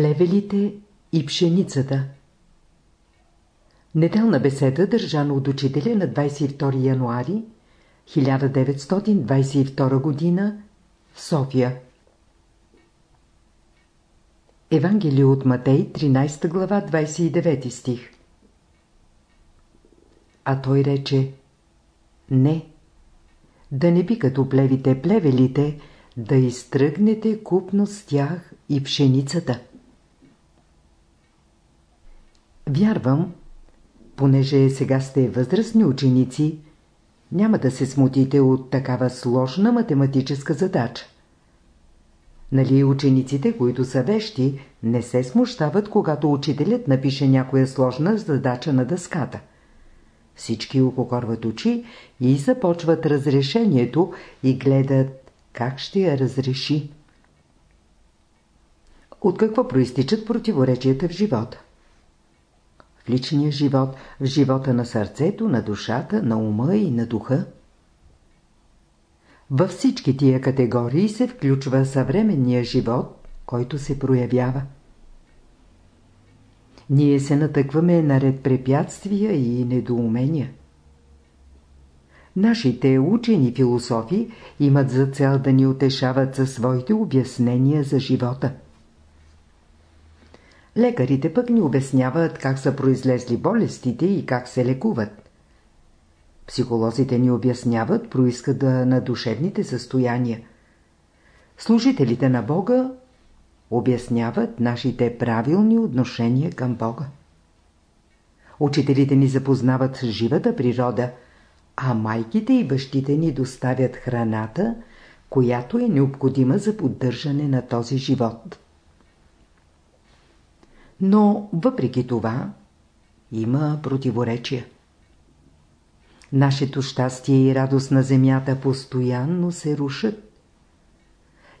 Плевелите и пшеницата Неделна беседа, държана от учителя на 22 януари 1922 г. в София. Евангелие от Матей, 13 глава, 29 стих. А той рече, не, да не би като плевите плевелите, да изтръгнете купно с тях и пшеницата. Вярвам, понеже сега сте възрастни ученици, няма да се смутите от такава сложна математическа задача. Нали учениците, които са вещи, не се смущават, когато учителят напише някоя сложна задача на дъската. Всички ококорват очи и започват разрешението и гледат как ще я разреши. От какво проистичат противоречията в живота? В личния живот, в живота на сърцето, на душата, на ума и на духа. Във всички тия категории се включва съвременния живот, който се проявява. Ние се натъкваме наред препятствия и недоумения. Нашите учени философи имат за цел да ни утешават със своите обяснения за живота. Лекарите пък ни обясняват как са произлезли болестите и как се лекуват. Психолозите ни обясняват происхода на душевните състояния. Служителите на Бога обясняват нашите правилни отношения към Бога. Учителите ни запознават с живата природа, а майките и бащите ни доставят храната, която е необходима за поддържане на този живот. Но въпреки това има противоречия. Нашето щастие и радост на земята постоянно се рушат.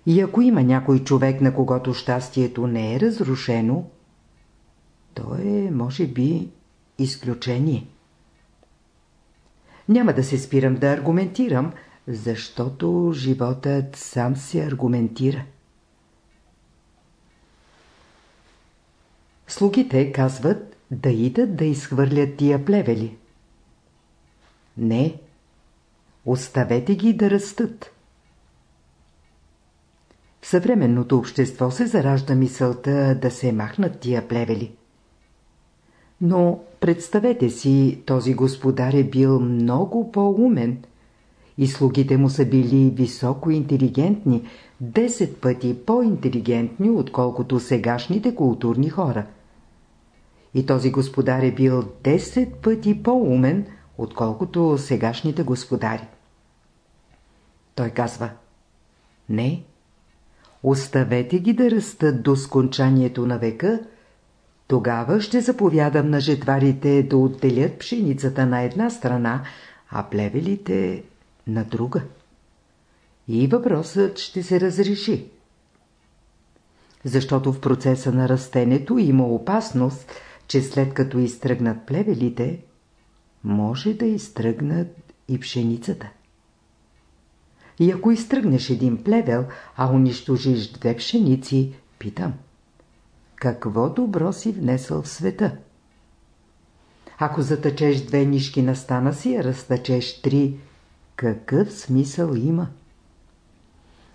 И ако има някой човек, на когото щастието не е разрушено, то е, може би, изключение. Няма да се спирам да аргументирам, защото животът сам се аргументира. Слугите казват да идат да изхвърлят тия плевели. Не, оставете ги да растат. В съвременното общество се заражда мисълта да се махнат тия плевели. Но представете си, този господар е бил много по-умен и слугите му са били високо интелигентни, 10 пъти по-интелигентни, отколкото сегашните културни хора. И този господар е бил 10 пъти по-умен, отколкото сегашните господари. Той казва, не, Оставете ги да растат до скончанието на века, тогава ще заповядам на жетварите да отделят пшеницата на една страна, а плевелите на друга. И въпросът ще се разреши. Защото в процеса на растенето има опасност, че след като изтръгнат плевелите, може да изтръгнат и пшеницата. И ако изтръгнеш един плевел, а унищожиш две пшеници, питам. Какво добро си внесъл в света? Ако затъчеш две нишки на стана си, а разтъчеш три, какъв смисъл има?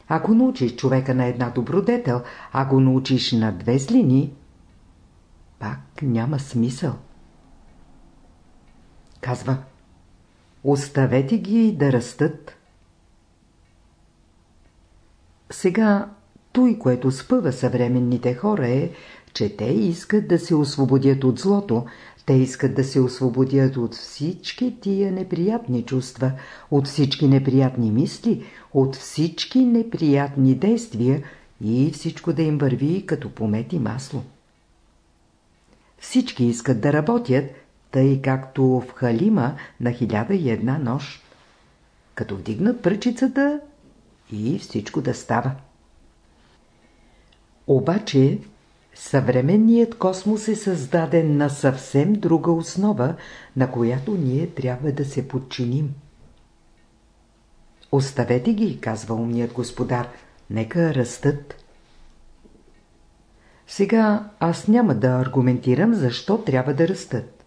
Ако научиш човека на една добродетел, а го научиш на две злини, пак няма смисъл. Казва, оставете ги да растат. Сега, той, което спъва съвременните хора е, че те искат да се освободят от злото, те искат да се освободят от всички тия неприятни чувства, от всички неприятни мисли, от всички неприятни действия и всичко да им върви като помет и масло. Всички искат да работят, тъй както в халима на хиляда и една нощ. Като вдигнат пръчицата, и всичко да става. Обаче, съвременният космос е създаден на съвсем друга основа, на която ние трябва да се подчиним. Оставете ги, казва умният господар, нека растат. Сега аз няма да аргументирам защо трябва да растат.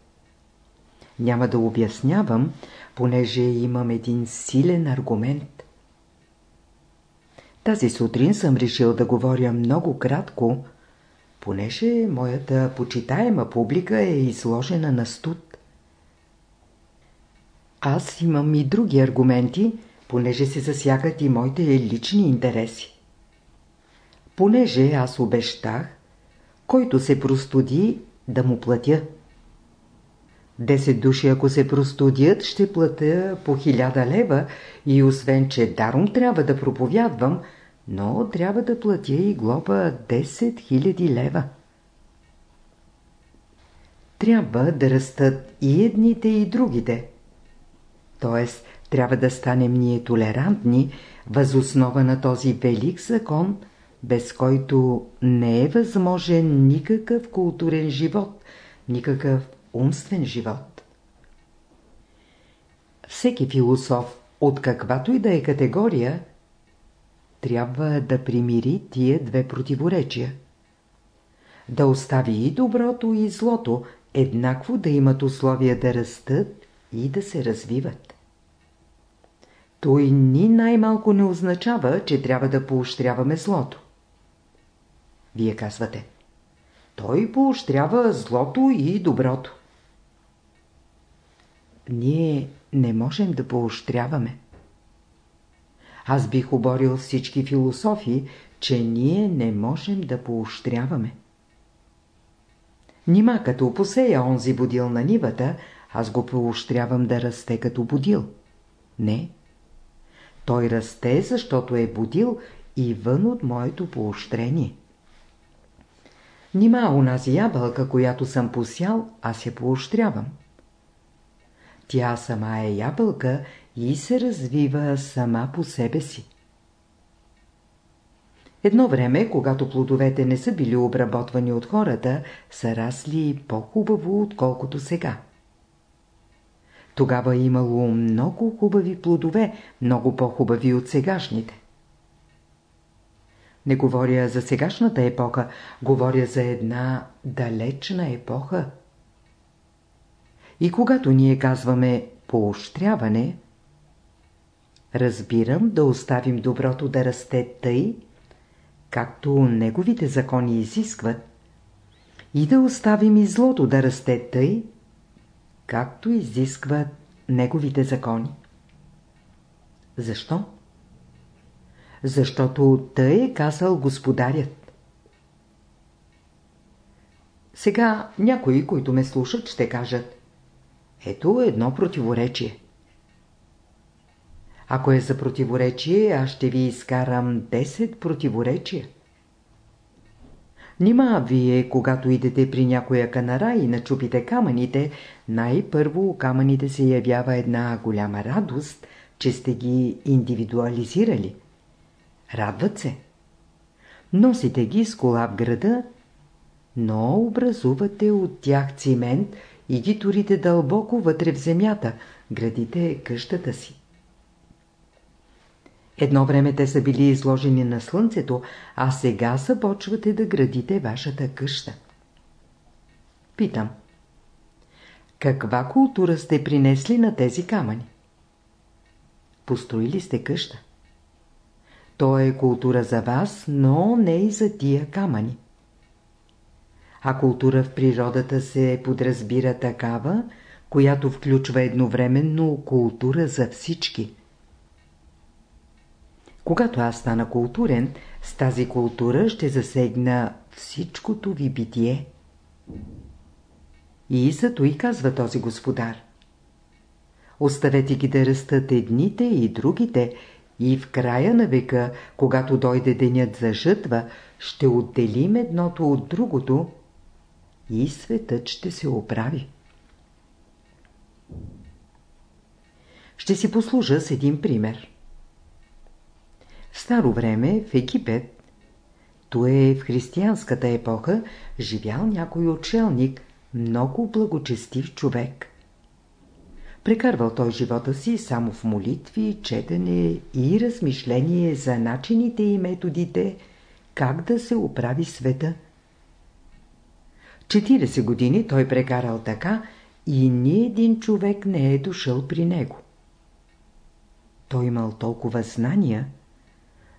Няма да обяснявам, понеже имам един силен аргумент. Тази сутрин съм решил да говоря много кратко, понеже моята почитаема публика е изложена на студ. Аз имам и други аргументи, понеже се засягат и моите лични интереси. Понеже аз обещах, който се простуди, да му платя. Десет души, ако се простудят, ще платя по хиляда лева и освен, че даром трябва да проповядвам, но трябва да платя и глоба 10 000 лева. Трябва да растат и едните и другите. Тоест, трябва да станем ние толерантни, възоснова на този велик закон, без който не е възможен никакъв културен живот, никакъв умствен живот. Всеки философ, от каквато и да е категория, трябва да примири тия две противоречия. Да остави и доброто и злото, еднакво да имат условия да растат и да се развиват. Той ни най-малко не означава, че трябва да поощряваме злото. Вие казвате. Той поощрява злото и доброто. Ние не можем да поощряваме. Аз бих оборил всички философии, че ние не можем да поощряваме. Нима като посея онзи будил на нивата, аз го поощрявам да расте като будил. Не. Той расте, защото е будил и вън от моето поощрение. Нима унази ябълка, която съм посял, аз я поощрявам. Тя сама е ябълка и се развива сама по себе си. Едно време, когато плодовете не са били обработвани от хората, са расли по-хубаво, отколкото сега. Тогава имало много хубави плодове, много по-хубави от сегашните. Не говоря за сегашната епоха, говоря за една далечна епоха. И когато ние казваме поощряване, разбирам да оставим доброто да расте тъй, както неговите закони изискват, и да оставим и злото да расте тъй, както изискват неговите закони. Защо? Защото тъй е казал господарят. Сега някои, които ме слушат, ще кажат Ето едно противоречие. Ако е за противоречие, аз ще ви изкарам 10 противоречия. Нима вие, когато идете при някоя канара и начупите камъните, най-първо камъните се явява една голяма радост, че сте ги индивидуализирали. Радват се. Носите ги с кола в града, но образувате от тях цимент и ги турите дълбоко вътре в земята, градите къщата си. Едно време те са били изложени на слънцето, а сега започвате да градите вашата къща. Питам. Каква култура сте принесли на тези камъни? Построили сте къща. То е култура за вас, но не и за тия камъни. А култура в природата се подразбира такава, която включва едновременно култура за всички. Когато аз стана културен, с тази култура ще засегна всичкото ви битие. И зато и казва този господар. Оставете ги да растат едните и другите и в края на века, когато дойде денят за жътва, ще отделим едното от другото и светът ще се оправи. Ще си послужа с един пример. В старо време в Египет, то е в християнската епоха, живял някой отшелник, много благочестив човек. Прекарвал той живота си само в молитви, четене и размишление за начините и методите, как да се оправи света 40 години той прекарал така и ни един човек не е дошъл при него. Той имал толкова знания,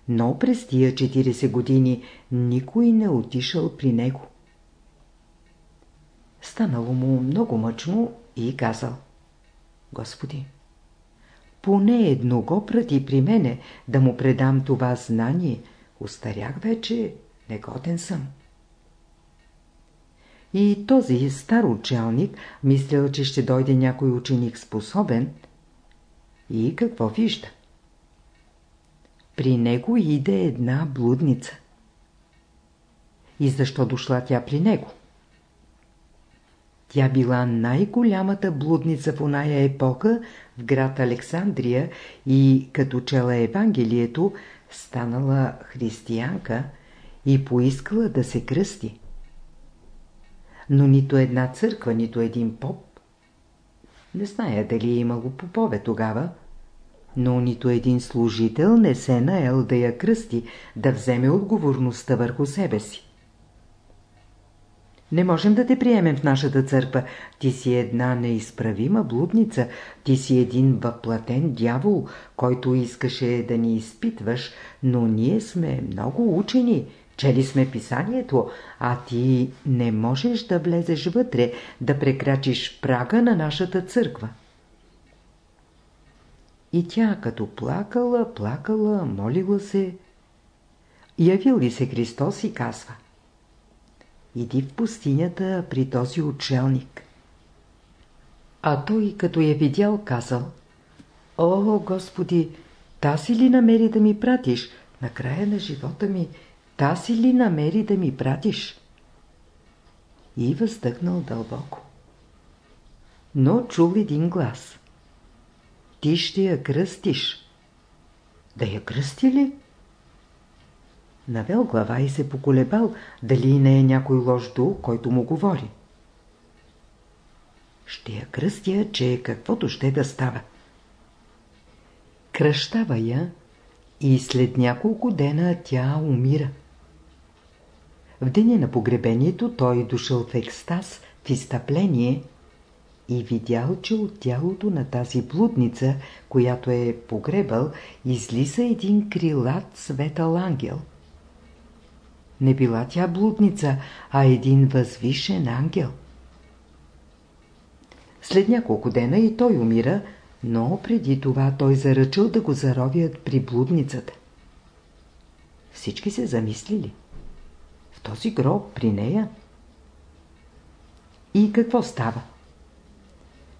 но през тия 40 години никой не отишъл при него. Станало му много мъчно и казал Господи, поне едно го прати при мене да му предам това знание. Остарях вече, негоден съм. И този стар учалник мислял, че ще дойде някой ученик способен. И какво вижда? При него иде една блудница. И защо дошла тя при него? Тя била най-голямата блудница в оная епоха в град Александрия и като чела Евангелието, станала християнка и поискала да се кръсти. Но нито една църква, нито един поп, не зная дали е имало попове тогава, но нито един служител не се наел да я кръсти, да вземе отговорността върху себе си. Не можем да те приемем в нашата църква. Ти си една неизправима блудница. Ти си един въплатен дявол, който искаше да ни изпитваш, но ние сме много учени. Чели сме писанието, а ти не можеш да влезеш вътре, да прекрачиш прага на нашата църква. И тя като плакала, плакала, молила се. Явил ли се Христос и казва – Иди в пустинята при този учелник. А той, като я видял, казал О, Господи, таси ли намери да ми пратиш? На края на живота ми, таси ли намери да ми пратиш? И въздъхнал дълбоко. Но чул един глас. Ти ще я кръстиш. Да я кръсти ли? Навел глава и се поколебал, дали не е някой лош дух, който му говори. Ще я кръстя, че каквото ще да става. Кръщава я и след няколко дена тя умира. В деня на погребението той дошъл в екстаз, в изтъпление и видял, че от тялото на тази блудница, която е погребал, излиза един крилат светъл ангел. Не била тя блудница, а един възвишен ангел. След няколко дена и той умира, но преди това той заръчал да го заровят при блудницата. Всички се замислили. В този гроб при нея. И какво става?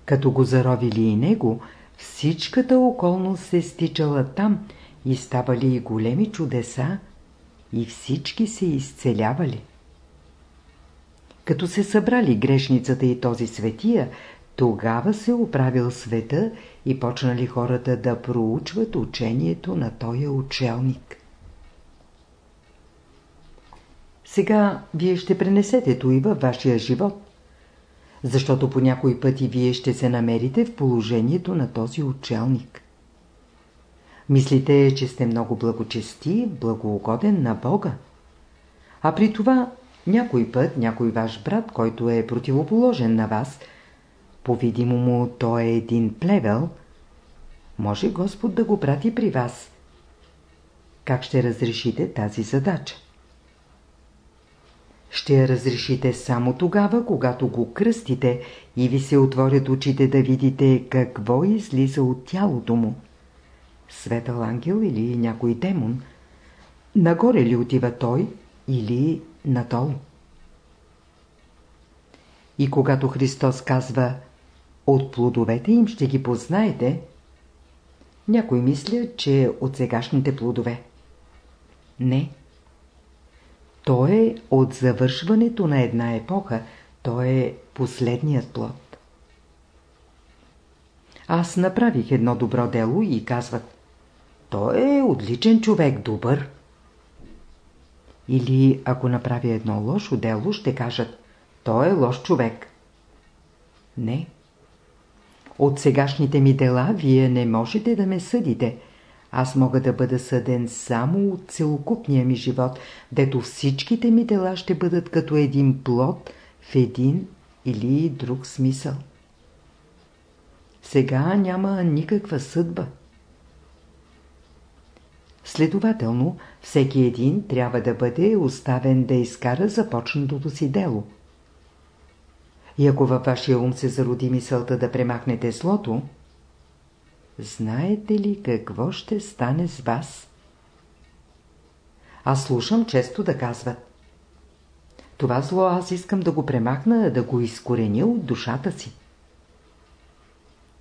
Като го заровили и него, всичката околност се стичала там и ставали и големи чудеса, и всички се изцелявали. Като се събрали грешницата и този светия, тогава се оправил света и почнали хората да проучват учението на тоя учелник. Сега вие ще пренесете той във вашия живот, защото по някой пъти вие ще се намерите в положението на този учелник. Мислите, че сте много благочести, благоугоден на Бога. А при това някой път някой ваш брат, който е противоположен на вас, по-видимо му той е един плевел, може Господ да го прати при вас. Как ще разрешите тази задача? Ще я разрешите само тогава, когато го кръстите и ви се отворят очите да видите какво излиза от тялото му светъл ангел или някой демон, нагоре ли отива той или надолу? И когато Христос казва «От плодовете им ще ги познаете», някой мисля, че от сегашните плодове. Не. То е от завършването на една епоха, то е последният плод. Аз направих едно добро дело и казват той е отличен човек, добър. Или ако направи едно лошо дело, ще кажат, той е лош човек. Не. От сегашните ми дела вие не можете да ме съдите. Аз мога да бъда съден само от целокупния ми живот, дето всичките ми дела ще бъдат като един плод, в един или друг смисъл. Сега няма никаква съдба. Следователно, всеки един трябва да бъде оставен да изкара започнатото си дело. И ако във вашия ум се зароди мисълта да премахнете злото, знаете ли какво ще стане с вас? Аз слушам често да казват това зло аз искам да го премахна, да го изкореня от душата си.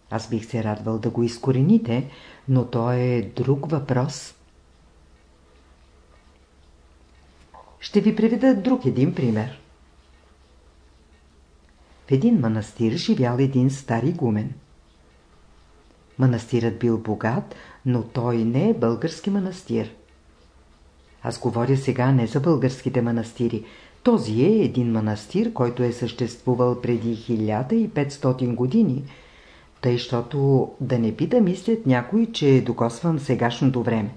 Аз бих се радвал да го изкорените, но то е друг въпрос. Ще ви приведа друг един пример. В един манастир живял един стари гумен. Манастирът бил богат, но той не е български манастир. Аз говоря сега не за българските манастири. Този е един манастир, който е съществувал преди 1500 години, тъй, щото да не би да мислят някой, че докосвам сегашното време.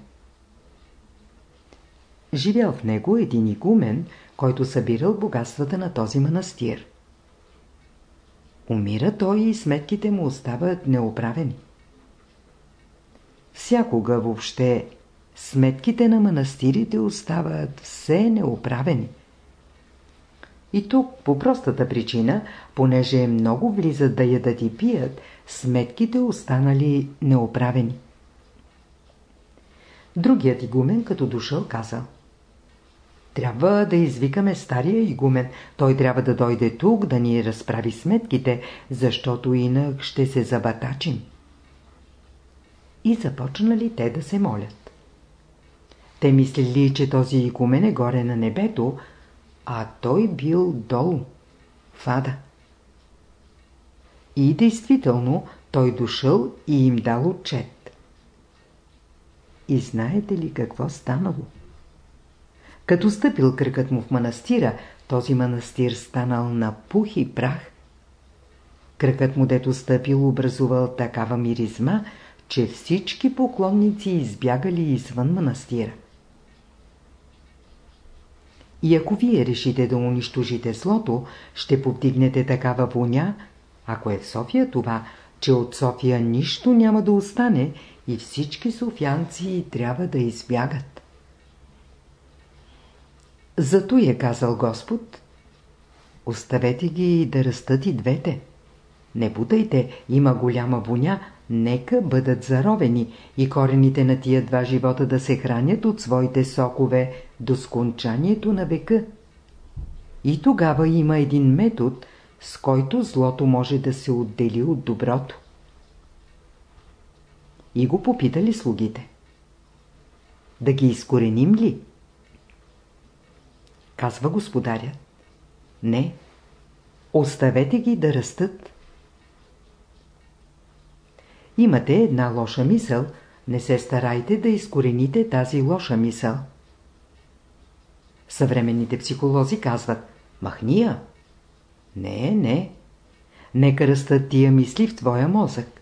Живял в него един игумен, който събирал богатствата на този манастир. Умира той и сметките му остават неоправени. Всякога въобще сметките на манастирите остават все неоправени. И тук, по простата причина, понеже много влизат да ядат и пият, сметките останали неоправени. Другият игумен, като дошъл, казал Трябва да извикаме стария игумен. Той трябва да дойде тук, да ни разправи сметките, защото инак ще се забатачим. И започнали те да се молят. Те мислили, че този игумен е горе на небето, а той бил долу, в ада. И действително той дошъл и им дал отчет. И знаете ли какво станало? Като стъпил кръкът му в манастира, този манастир станал на пух и прах. Кръкът му дето стъпил образувал такава миризма, че всички поклонници избягали извън манастира. И ако вие решите да унищожите злото, ще повдигнете такава воня, ако е в София това, че от София нищо няма да остане и всички софианци трябва да избягат. Зато е казал Господ, оставете ги да растат и двете. Не бутайте, има голяма воня, нека бъдат заровени и корените на тия два живота да се хранят от своите сокове до скончанието на века. И тогава има един метод, с който злото може да се отдели от доброто. И го попитали слугите. Да ги изкореним ли? Казва господарят. Не. Оставете ги да растат. Имате една лоша мисъл, не се старайте да изкорените тази лоша мисъл. Съвременните психолози казват «Махни я!» Не, не. Нека растат тия мисли в твоя мозък.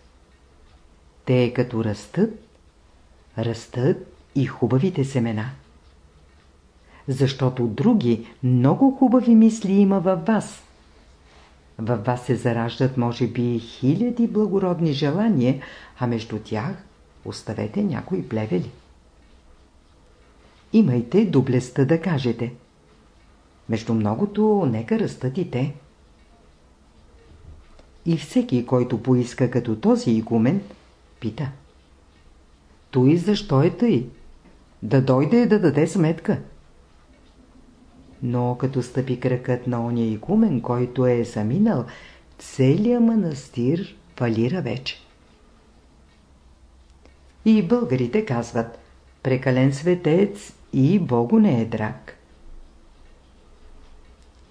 Те като растат, растат и хубавите семена. Защото други, много хубави мисли има във вас. Във вас се зараждат, може би, хиляди благородни желания, а между тях оставете някои плевели. Имайте доблестта да кажете. Между многото, нека растат и те. И всеки, който поиска като този игумен, пита. Той защо е тъй? Да дойде да даде сметка. Но като стъпи кръкът на оня игумен, който е заминал, целият манастир фалира вече. И българите казват, прекален светец и Богу не е драг.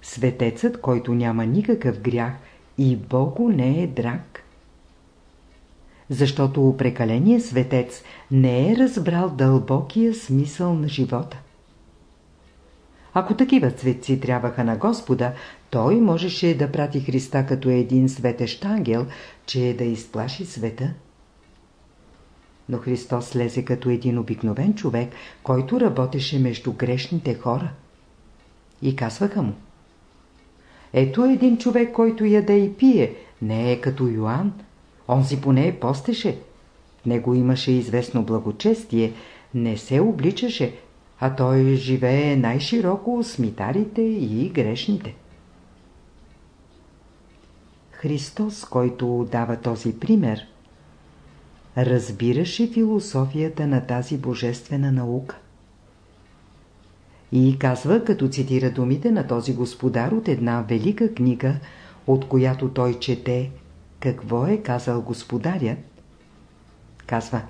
Светецът, който няма никакъв грях, и Богу не е драг. Защото прекаленият светец не е разбрал дълбокия смисъл на живота. Ако такива цветци трябваха на Господа, той можеше да прати Христа като един светещ ангел, че да изплаши света. Но Христос слезе като един обикновен човек, който работеше между грешните хора. И казваха му Ето един човек, който яде и пие, не е като Йоанн. Он си поне постеше. Него имаше известно благочестие, не се обличаше, а той живее най-широко с митарите и грешните. Христос, който дава този пример, разбираше философията на тази божествена наука. И казва, като цитира думите на този господар от една велика книга, от която той чете какво е казал господарят, казва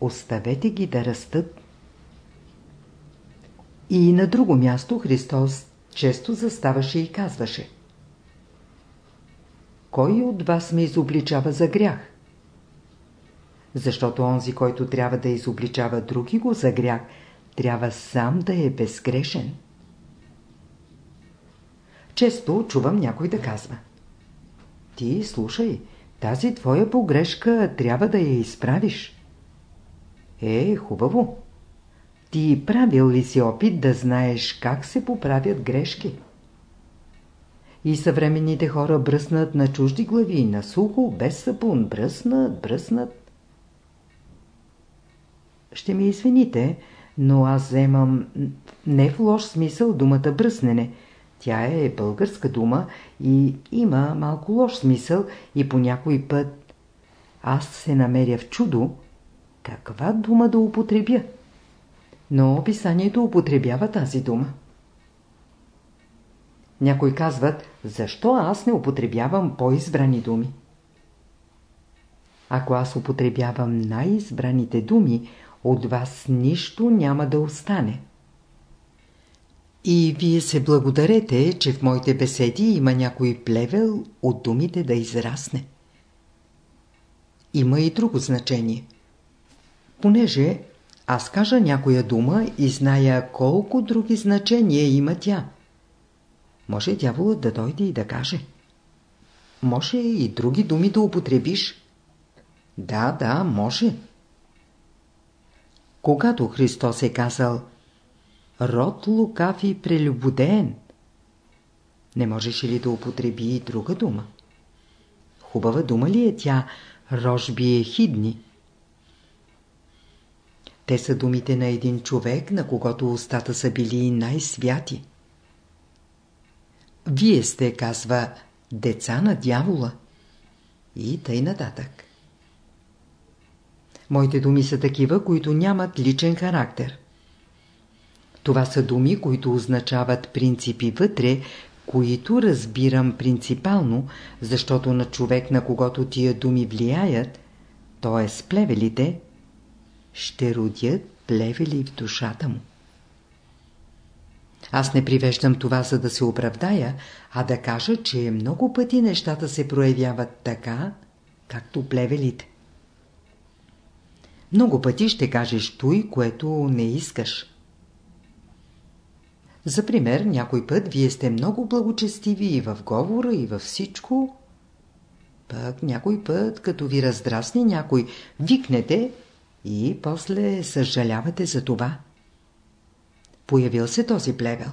Оставете ги да растат. И на друго място Христос често заставаше и казваше Кой от вас ме изобличава за грях? Защото онзи, който трябва да изобличава други го за грях, трябва сам да е безгрешен. Често чувам някой да казва Ти слушай, тази твоя погрешка трябва да я изправиш. Е, хубаво. Ти правил ли си опит да знаеш как се поправят грешки? И съвременните хора бръснат на чужди глави, на сухо, без сапун, бръснат, бръснат. Ще ми извините, но аз вземам не в лош смисъл думата бръснене. Тя е българска дума и има малко лош смисъл и по някой път аз се намеря в чудо, каква дума да употребя. Но описанието употребява тази дума. Някои казват, защо аз не употребявам по-избрани думи? Ако аз употребявам най-избраните думи, от вас нищо няма да остане. И вие се благодарете, че в моите беседи има някой плевел от думите да израсне. Има и друго значение. Понеже аз кажа някоя дума и зная колко други значения има тя. Може дяволът да дойде и да каже. Може и други думи да употребиш. Да, да, може. Когато Христос е казал род лукав и прелюбодеен, не можеш ли да употреби и друга дума? Хубава дума ли е тя рожби е хидни? Те са думите на един човек, на когото устата са били най-святи. Вие сте, казва, деца на дявола. И тъй нататък. Моите думи са такива, които нямат личен характер. Това са думи, които означават принципи вътре, които разбирам принципално, защото на човек, на когото тия думи влияят, т.е. плевелите, ще родят плевели в душата му. Аз не привеждам това, за да се оправдая, а да кажа, че много пъти нещата се проявяват така, както плевелите. Много пъти ще кажеш той, което не искаш. За пример, някой път вие сте много благочестиви и в говора, и във всичко. Пък някой път, като ви раздрасне някой, викнете и после съжалявате за това. Появил се този плевел.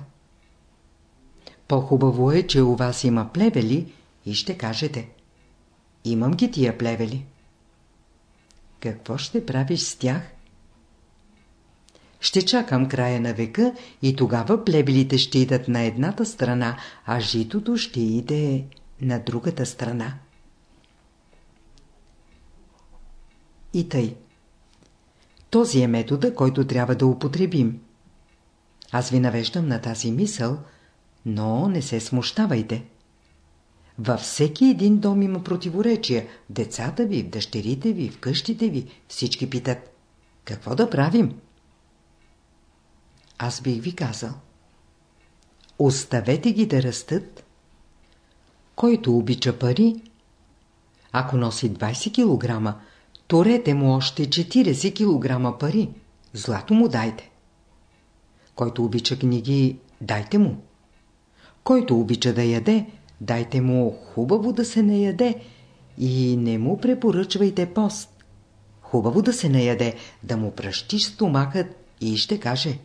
По-хубаво е, че у вас има плевели и ще кажете. Имам ги тия плевели. Какво ще правиш с тях? Ще чакам края на века и тогава плебелите ще идат на едната страна, а житото ще иде на другата страна. И тъй. Този е метода, който трябва да употребим. Аз ви навеждам на тази мисъл, но не се смущавайте. Във всеки един дом има противоречия. Децата ви, дъщерите ви, в къщите ви, всички питат. Какво да правим? Аз бих ви казал. Оставете ги да растат. Който обича пари, ако носи 20 кг, торете му още 40 кг пари. Злато му дайте. Който обича книги, дайте му. Който обича да яде, Дайте му хубаво да се наяде и не му препоръчвайте пост. Хубаво да се наяде, да му пръщи стомахът и ще каже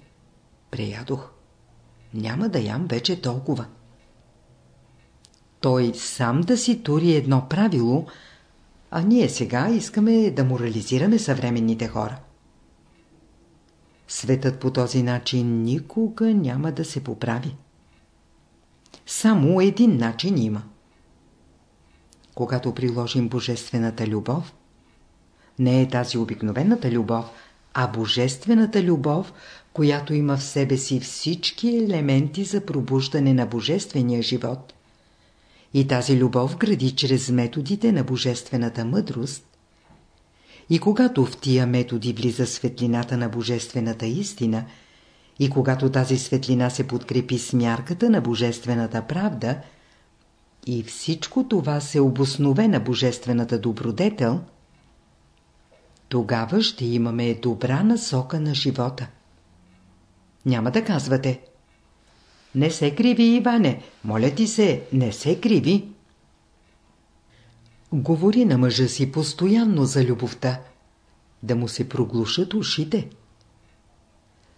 Преядох. Няма да ям вече толкова. той сам да си тури едно правило, а ние сега искаме да морализираме съвременните хора. Светът по този начин никога няма да се поправи. Само един начин има. Когато приложим божествената любов, не е тази обикновената любов, а божествената любов, която има в себе си всички елементи за пробуждане на божествения живот. И тази любов гради чрез методите на божествената мъдрост. И когато в тия методи влиза светлината на божествената истина, и когато тази светлина се подкрепи с мярката на божествената правда, и всичко това се обоснове на божествената добродетел – тогава ще имаме добра насока на живота. Няма да казвате. Не се криви, Иване, моля ти се, не се криви. Говори на мъжа си постоянно за любовта, да му се проглушат ушите.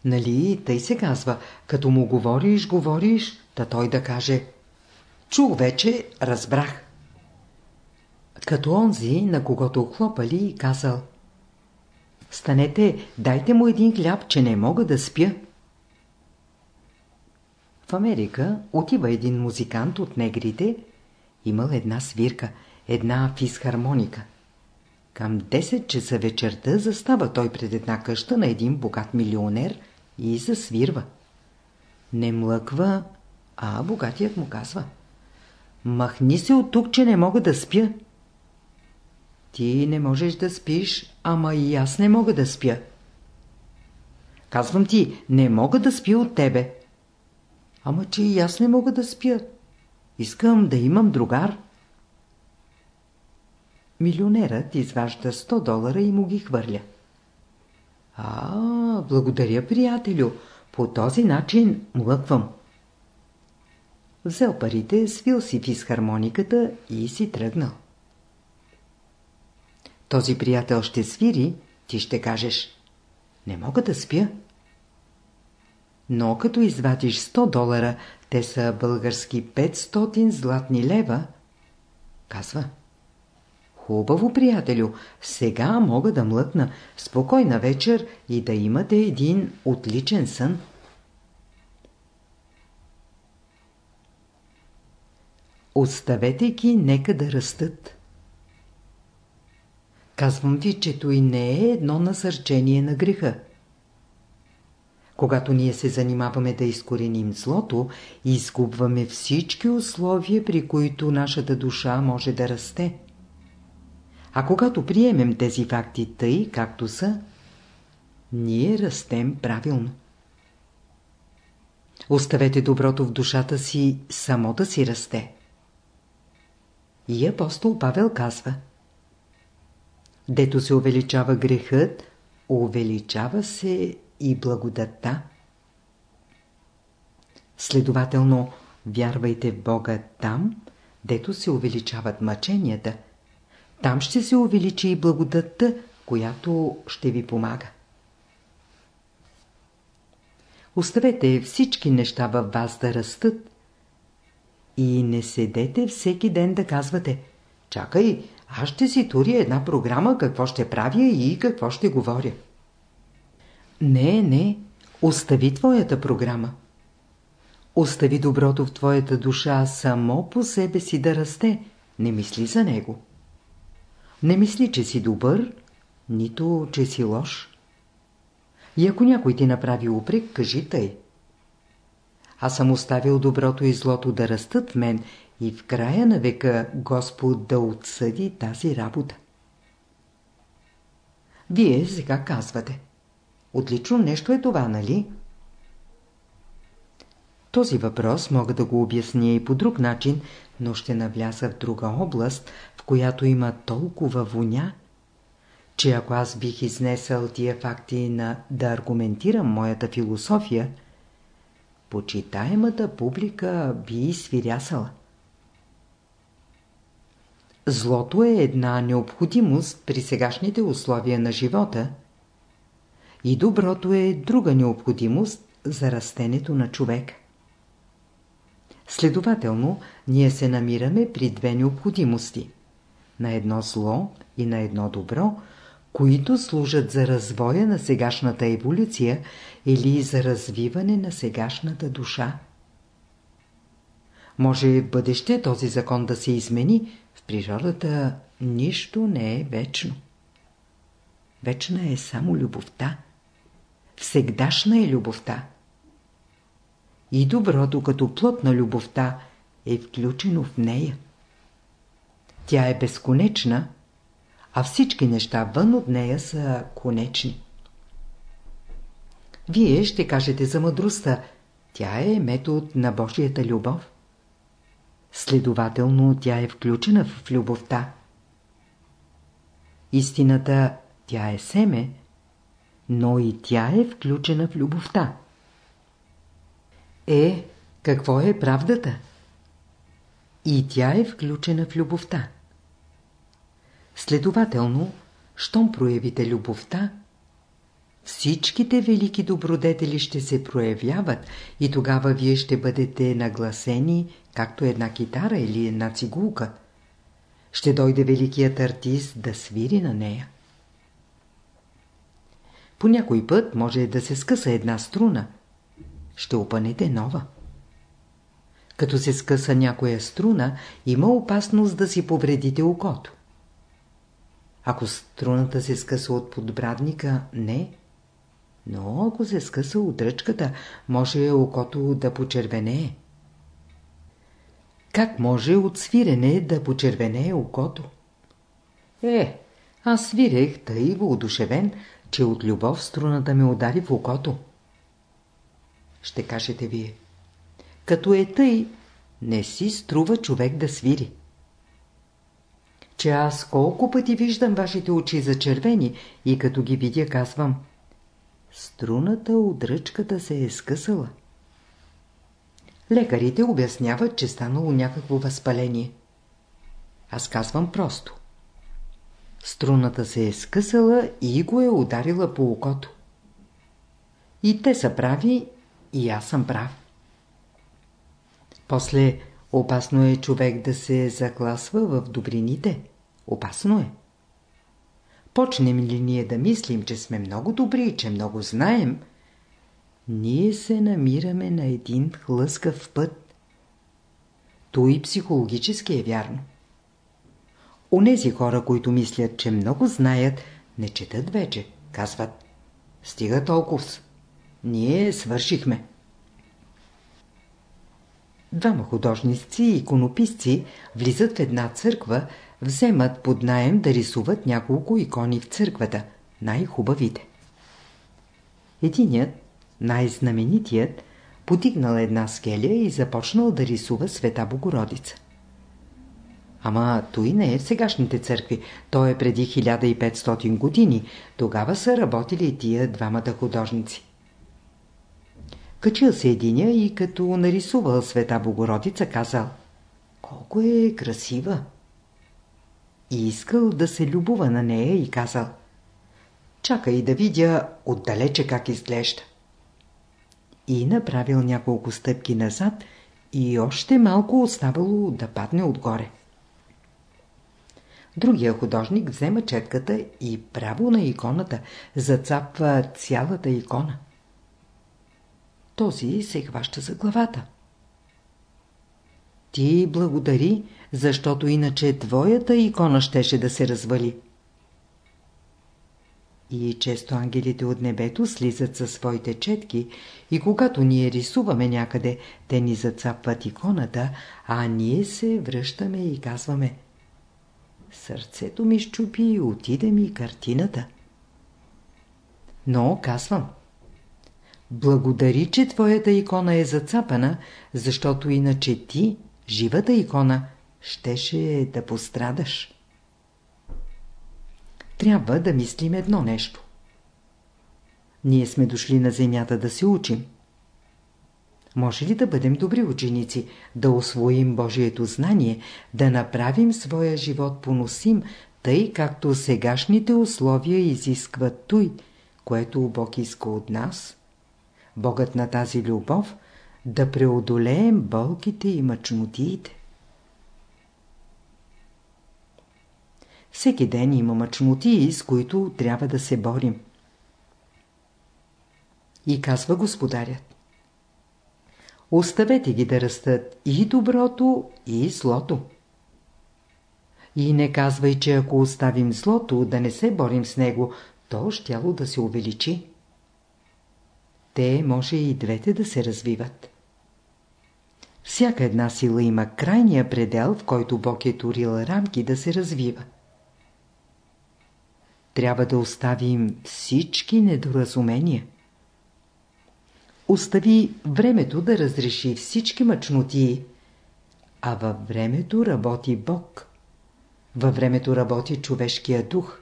Нали, тъй се казва, като му говориш, говориш, да той да каже Чух вече, разбрах. Като онзи, на когото хлопали казал – Станете, дайте му един хляб, че не мога да спя. В Америка отива един музикант от негрите, имал една свирка, една фисхармоника. Към 10 часа вечерта застава той пред една къща на един богат милионер и засвирва. Не млъква, а богатият му казва. Махни се от тук, че не мога да спя. Ти не можеш да спиш, ама и аз не мога да спя. Казвам ти, не мога да спя от тебе. Ама че и аз не мога да спя. Искам да имам другар. Милионерът изважда 100 долара и му ги хвърля. А, благодаря, приятелю. По този начин млъквам. Взел парите, свил си в изхармониката и си тръгнал този приятел ще свири, ти ще кажеш Не мога да спя. Но като извадиш 100 долара, те са български 500 златни лева, казва Хубаво, приятелю, сега мога да млъкна, спокойна вечер и да имате един отличен сън. Оставете ги нека да растат. Казвам ви, че той не е едно насърчение на греха. Когато ние се занимаваме да изкореним злото, изгубваме всички условия, при които нашата душа може да расте. А когато приемем тези факти тъй, както са, ние растем правилно. Оставете доброто в душата си само да си расте. И апостол Павел казва – Дето се увеличава грехът, увеличава се и благодатта. Следователно, вярвайте в Бога там, дето се увеличават мъченията. Там ще се увеличи и благодатта, която ще ви помага. Оставете всички неща във вас да растат и не седете всеки ден да казвате «Чакай, аз ще си тури една програма какво ще правя и какво ще говоря. Не, не, остави твоята програма. Остави доброто в твоята душа само по себе си да расте, не мисли за него. Не мисли, че си добър, нито, че си лош. И ако някой ти направи упрек, кажи тъй. Аз съм оставил доброто и злото да растат в мен и в края на века Господ да отсъди тази работа. Вие сега казвате. Отлично нещо е това, нали? Този въпрос мога да го обясня и по друг начин, но ще навляза в друга област, в която има толкова воня, че ако аз бих изнесъл тия факти на да аргументирам моята философия, почитаемата публика би свирясала. Злото е една необходимост при сегашните условия на живота и доброто е друга необходимост за растенето на човек. Следователно, ние се намираме при две необходимости. На едно зло и на едно добро, които служат за развоя на сегашната еволюция или за развиване на сегашната душа. Може в бъдеще този закон да се измени, в природата нищо не е вечно. Вечна е само любовта. Всегдашна е любовта. И доброто като плод на любовта е включено в нея. Тя е безконечна, а всички неща вън от нея са конечни. Вие ще кажете за мъдростта. Тя е метод на Божията любов. Следователно, тя е включена в любовта. Истината, тя е семе, но и тя е включена в любовта. Е, какво е правдата? И тя е включена в любовта. Следователно, щом проявите любовта, всичките велики добродетели ще се проявяват и тогава вие ще бъдете нагласени, както една китара или една цигулка. Ще дойде великият артист да свири на нея. По някой път може да се скъса една струна. Ще опънете нова. Като се скъса някоя струна, има опасност да си повредите окото. Ако струната се скъса от подбрадника, не. Но ако се скъса от ръчката, може окото да почервенее. Как може от свирене да почервенее окото? Е, аз свирех тъй воодушевен, че от любов струната ме удари в окото. Ще кажете вие. Като е тъй, не си струва човек да свири. Че аз колко пъти виждам вашите очи зачервени и като ги видя казвам Струната от ръчката се е скъсала. Лекарите обясняват, че станало някакво възпаление. Аз казвам просто. Струната се е скъсала и го е ударила по окото. И те са прави, и аз съм прав. После опасно е човек да се закласва в добрините. Опасно е. Почнем ли ние да мислим, че сме много добри и че много знаем, ние се намираме на един хлъскав път. Той психологически е вярно. Онези хора, които мислят, че много знаят, не четат вече. Казват, стига толкова. Ние свършихме. Двама художници и иконописци влизат в една църква, вземат под наем да рисуват няколко икони в църквата, най-хубавите. Единият, най-знаменитият, подигнал една скеля и започнал да рисува света Богородица. Ама той не е в сегашните църкви, той е преди 1500 години, тогава са работили тия двамата художници. Качил се единя и като нарисувал света Богородица казал Колко е красива! И искал да се любува на нея и казал Чакай да видя отдалече как изглежда. И направил няколко стъпки назад и още малко оставало да падне отгоре. Другия художник взема четката и право на иконата зацапва цялата икона. Този се хваща за главата. Ти благодари, защото иначе твоята икона щеше да се развали. И често ангелите от небето слизат със своите четки и когато ние рисуваме някъде, те ни зацапват иконата, а ние се връщаме и казваме Сърцето ми щупи и отиде ми картината. Но, казвам, благодари, че твоята икона е зацапана, защото иначе ти, живата икона, щеше да пострадаш. Трябва да мислим едно нещо. Ние сме дошли на земята да се учим. Може ли да бъдем добри ученици, да освоим Божието знание, да направим своя живот поносим, тъй както сегашните условия изискват той, което Бог иска от нас? Богът на тази любов да преодолеем болките и мъчнотиите. Всеки ден има мъчноти, с които трябва да се борим. И казва господарят. Оставете ги да растат и доброто, и злото. И не казвай, че ако оставим злото, да не се борим с него, то щяло да се увеличи. Те може и двете да се развиват. Всяка една сила има крайния предел, в който Бог е турил рамки да се развива. Трябва да оставим всички недоразумения. Остави времето да разреши всички мъчноти, а във времето работи Бог. Във времето работи човешкия дух.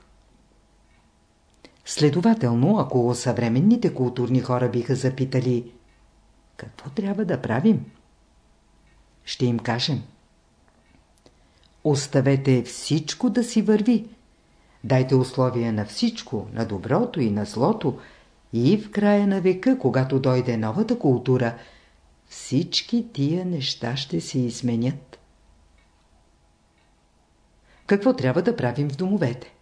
Следователно, ако съвременните културни хора биха запитали какво трябва да правим, ще им кажем Оставете всичко да си върви. Дайте условия на всичко, на доброто и на злото, и в края на века, когато дойде новата култура, всички тия неща ще се изменят. Какво трябва да правим в домовете?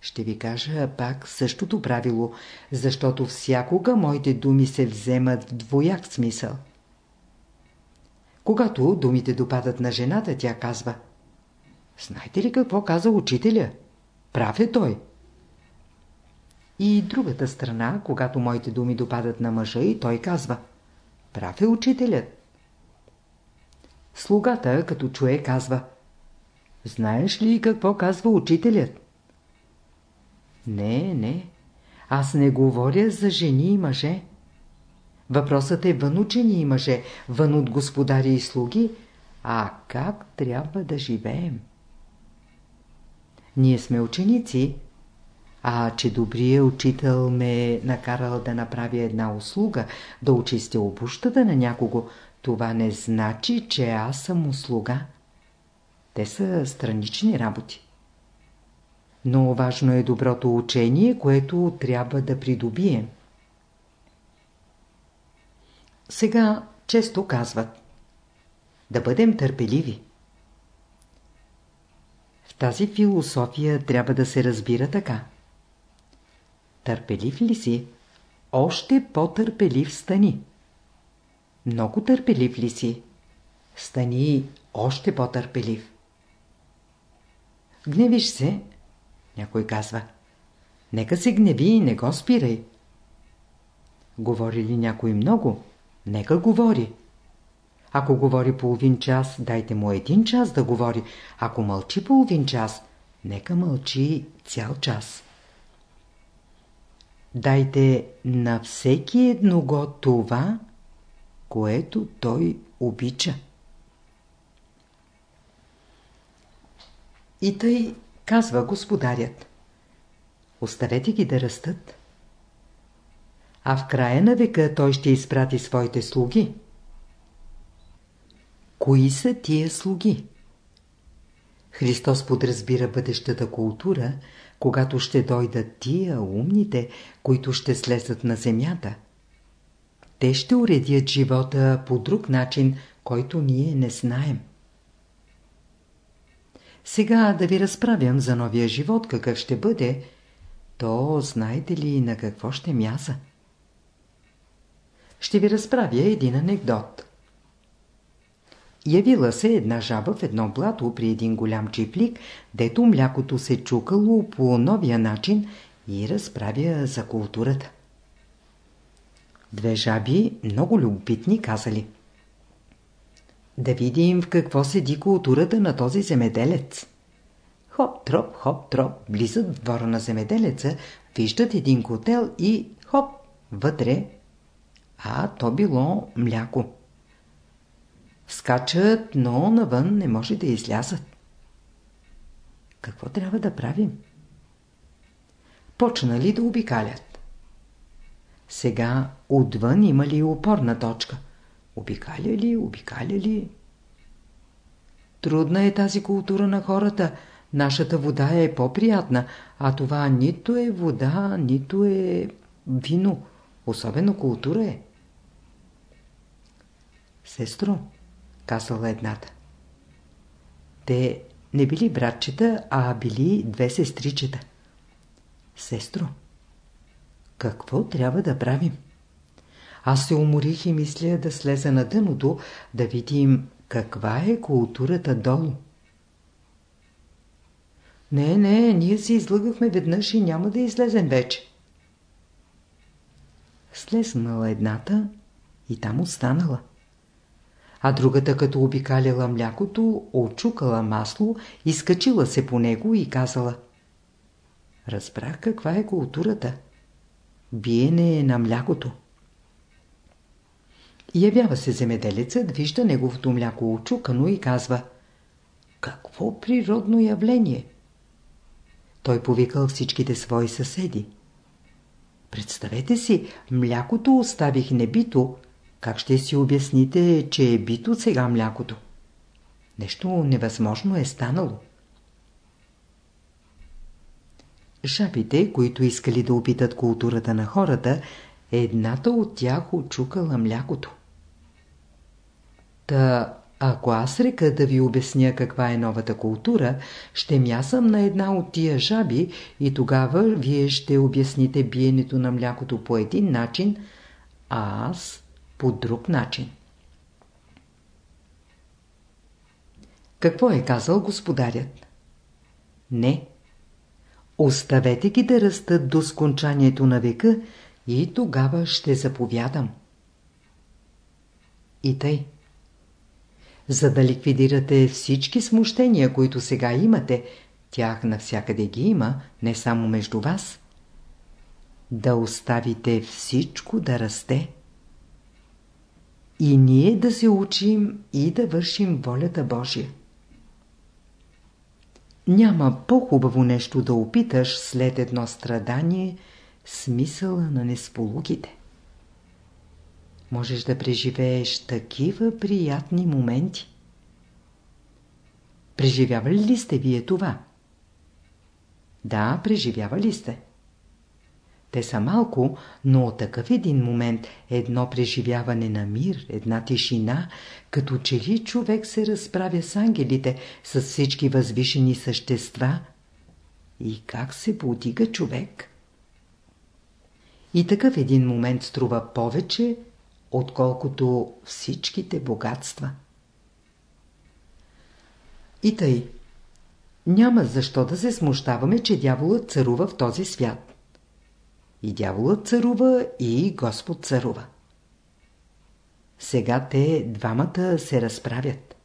Ще ви кажа пак същото правило, защото всякога моите думи се вземат в двояк смисъл. Когато думите допадат на жената, тя казва Знаете ли какво каза учителя? Прав е той. И другата страна, когато моите думи допадат на мъжа и той казва Прав е учителят. Слугата, като чуе, казва Знаеш ли какво казва учителят? Не, не. Аз не говоря за жени и мъже. Въпросът е вън учени и мъже, вън от господари и слуги, а как трябва да живеем? Ние сме ученици, а че добрият учител ме е накарал да направя една услуга, да очистя обущата на някого, това не значи, че аз съм услуга. Те са странични работи. Но важно е доброто учение, което трябва да придобием. Сега често казват да бъдем търпеливи. В тази философия трябва да се разбира така. Търпелив ли си? Още по-търпелив стани. Много търпелив ли си? Стани още по-търпелив. Гневиш се? Някой казва. Нека се гневи и не го спирай. Говори ли някой много? Нека говори. Ако говори половин час, дайте му един час да говори. Ако мълчи половин час, нека мълчи цял час. Дайте на всеки едного това, което той обича. И тъй казва господарят. Оставете ги да растат. А в края на века той ще изпрати своите слуги. Кои са тия слуги? Христос подразбира бъдещата култура, когато ще дойдат тия умните, които ще слезат на земята. Те ще уредят живота по друг начин, който ние не знаем. Сега да ви разправям за новия живот, какъв ще бъде, то знаете ли на какво ще мяса? Ще ви разправя един анекдот. Явила се една жаба в едно блато при един голям чифлик, дето млякото се чукало по новия начин и разправя за културата. Две жаби, много любопитни, казали. Да видим в какво седи културата на този земеделец. Хоп-троп, хоп-троп, влизат в двора на земеделеца, виждат един котел и хоп, вътре. А то било мляко. Скачат, но навън не може да излязат. Какво трябва да правим? Почнали да обикалят. Сега отвън има ли опорна точка? Обикаля ли, обикаля ли? Трудна е тази култура на хората. Нашата вода е по-приятна, а това нито е вода, нито е вино. Особено култура е. Сестро, казала едната. Те не били братчета, а били две сестричета. Сестро, какво трябва да правим? Аз се уморих и мисля да слеза на дъното, да видим каква е културата долу. Не, не, ние си излъгахме веднъж и няма да излезем вече. Слезнала едната и там останала. А другата, като обикаляла млякото, очукала масло, изкачила се по него и казала Разбрах каква е културата. Биене е на млякото. Явява се земеделецът, вижда неговото мляко очукано и казва Какво природно явление! Той повикал всичките свои съседи. Представете си, млякото оставих небито. Как ще си обясните, че е бито сега млякото? Нещо невъзможно е станало. Жабите, които искали да опитат културата на хората, едната от тях очукала млякото. Та, ако аз река да ви обясня каква е новата култура, ще мясам на една от тия жаби и тогава вие ще обясните биенето на млякото по един начин, а аз по друг начин. Какво е казал господарят? Не. Оставете ги да растат до скончанието на века и тогава ще заповядам. И тъй. За да ликвидирате всички смущения, които сега имате, тях навсякъде ги има, не само между вас. Да оставите всичко да расте. И ние да се учим и да вършим волята Божия. Няма по-хубаво нещо да опиташ след едно страдание смисъла на несполуките. Можеш да преживееш такива приятни моменти. Преживявали ли сте вие това? Да, преживявали сте. Те са малко, но от такъв един момент, едно преживяване на мир, една тишина, като че ли човек се разправя с ангелите, с всички възвишени същества и как се подига човек. И такъв един момент струва повече, отколкото всичките богатства. И тъй, няма защо да се смущаваме, че дяволът царува в този свят. И дяволът царува, и Господ царува. Сега те двамата се разправят.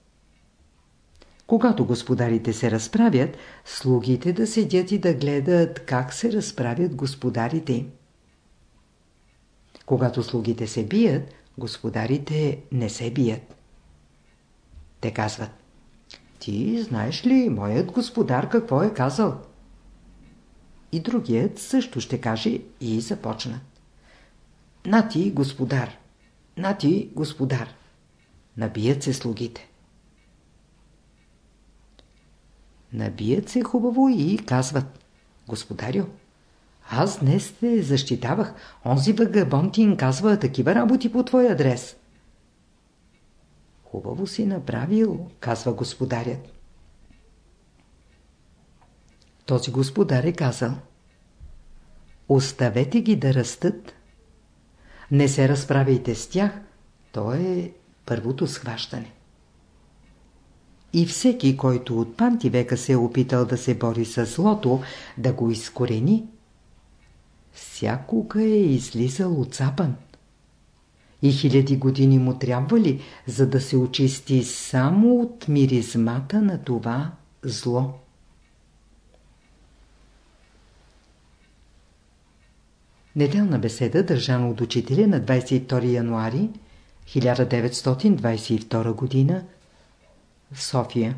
Когато господарите се разправят, слугите да седят и да гледат как се разправят господарите им. Когато слугите се бият, господарите не се бият. Те казват, ти знаеш ли моят господар какво е казал? И другият също ще каже и започнат. На ти, господар! На ти, господар! Набият се слугите. Набият се хубаво и казват. Господарю, аз днес те защитавах. Онзи вагабонтин казва такива работи по твой адрес. Хубаво си направил, казва господарят. Този господар е казал Оставете ги да растат. Не се разправяйте с тях. То е първото схващане. И всеки, който от панти века се е опитал да се бори с злото, да го изкорени, всякога е излизал отцапан. И хиляди години му трябвали, за да се очисти само от миризмата на това зло. Неделна беседа, държана от учителя на 22 януари 1922 г. в София.